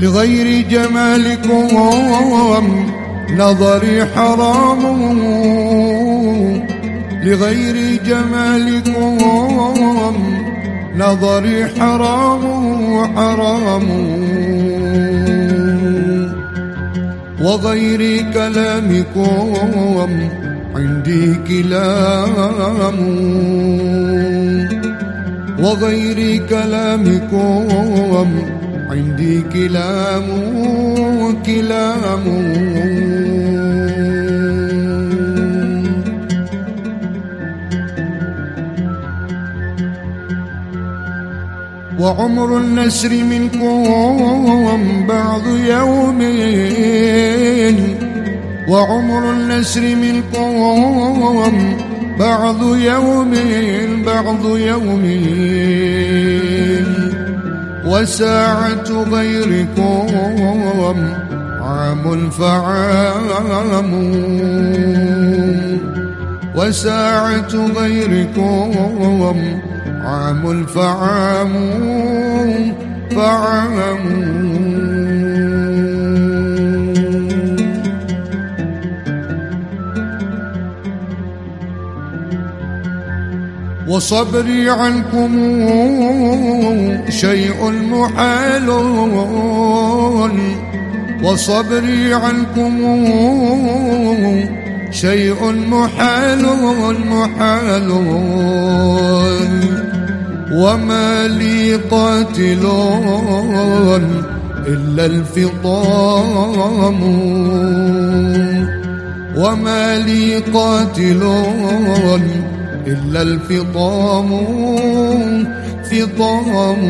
لغير جمالكم نظري حرام. لغير جمالكم نظري حرام حرام وغير كلامكم عندي كلام. وغير كلامكم عندي كلام كلام. وعمر النسر منكم بعض يومين. وعمر النسر منكم بعض يومين بعض يومين. وساعة غيركم عام فعام وساعة غيركم عام فعام فعام. وصبري عنكم شيء محال. وصبري عنكم شيء محال محال. وما لي قاتل إلا الفطام. وما لي قاتل إلا الفطام فطام.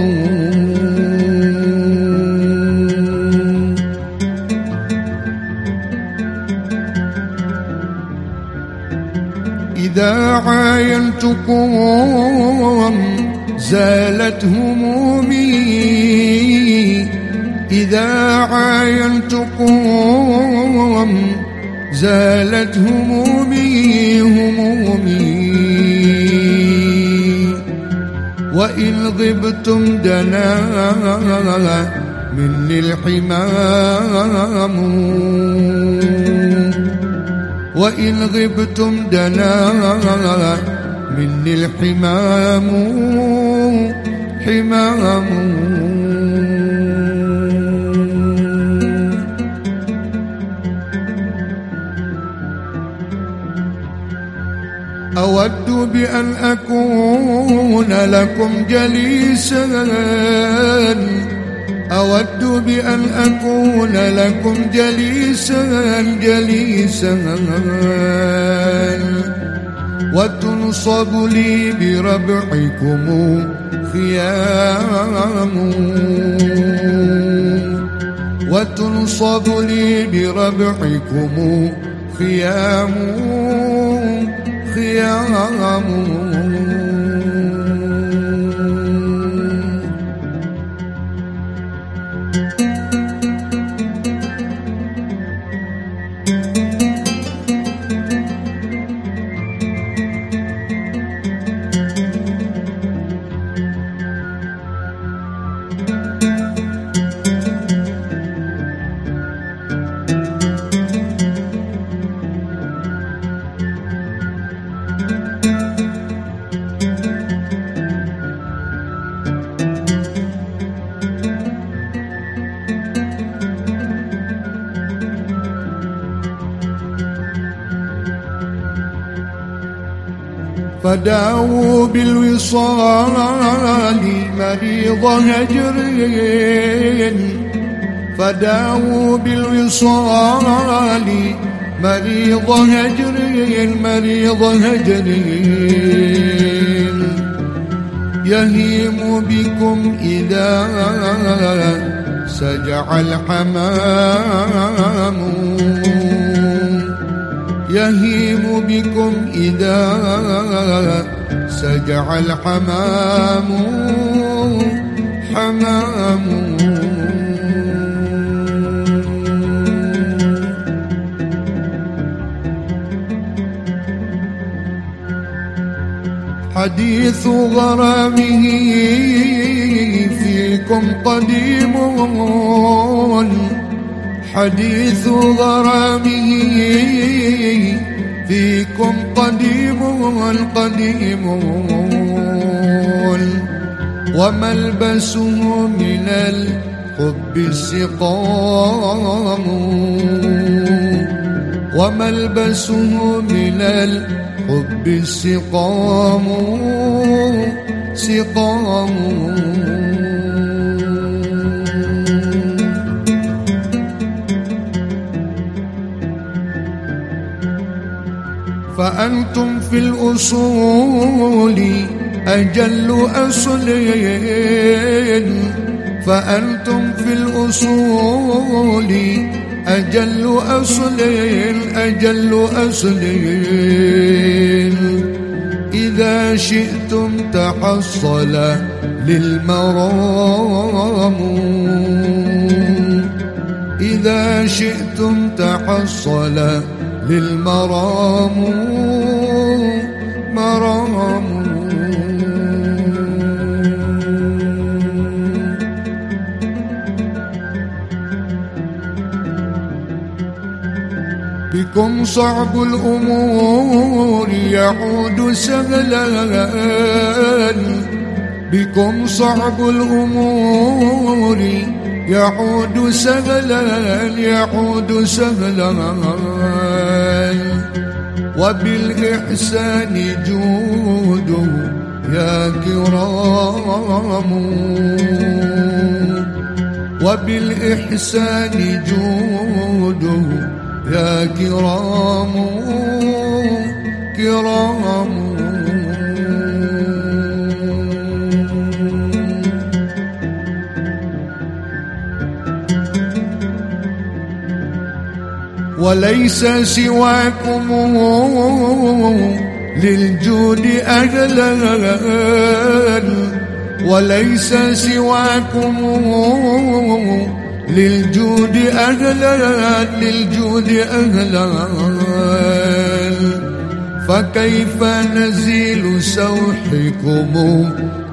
إذا عاينتكم زالت همومي إذا عاينتكم زالت همومي همومي وإن غبتم دنا مني الحمام. وإن غبتم دنا مني الحمام. حمام. أود بأن أكون لكم جليسا. أود بأن أكون لكم جليسا جليسا. وتنصب لي بربعكم خيام. وتنصب لي بربعكم خيام. خيام فداووا بالوصال مريض هجر فداووا بالوصال مريض هجر مريض هجر يهيم بكم إذا سجع الحمام. يهيم بكم إذا سجع الحمام حمام. حديث غرامه في فيكم قديم حديث غرامه فيكم قديم قديم وملبسه من الحب السقام. وملبسه من الحب السقام. سقام. فأنتم في الأصول أجل أصل. فأنتم في الأصول أجل أصل أجل أصل. إذا شئتم تحصل للمرام. إذا شئتم تحصل للمرام مرام. بكم صعب الأمور يعود سهلا. بكم صعب الأمور. يعود سهلا يعود سهلا. وبالإحسان جود يا كرام. وبالإحسان جود يا كرام. كرام. وليس سواكم للجود أهلا وليس سواكم للجود أهلا للجود أهلا فكيف نزيل سوحكم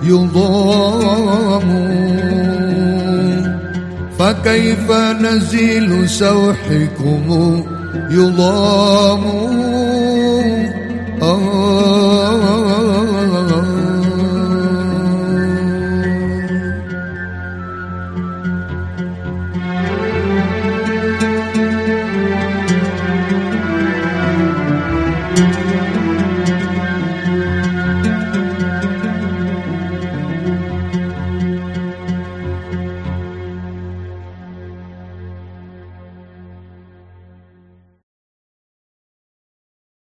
يضام؟ فكيف نزيل سوحكم يضام؟ آه.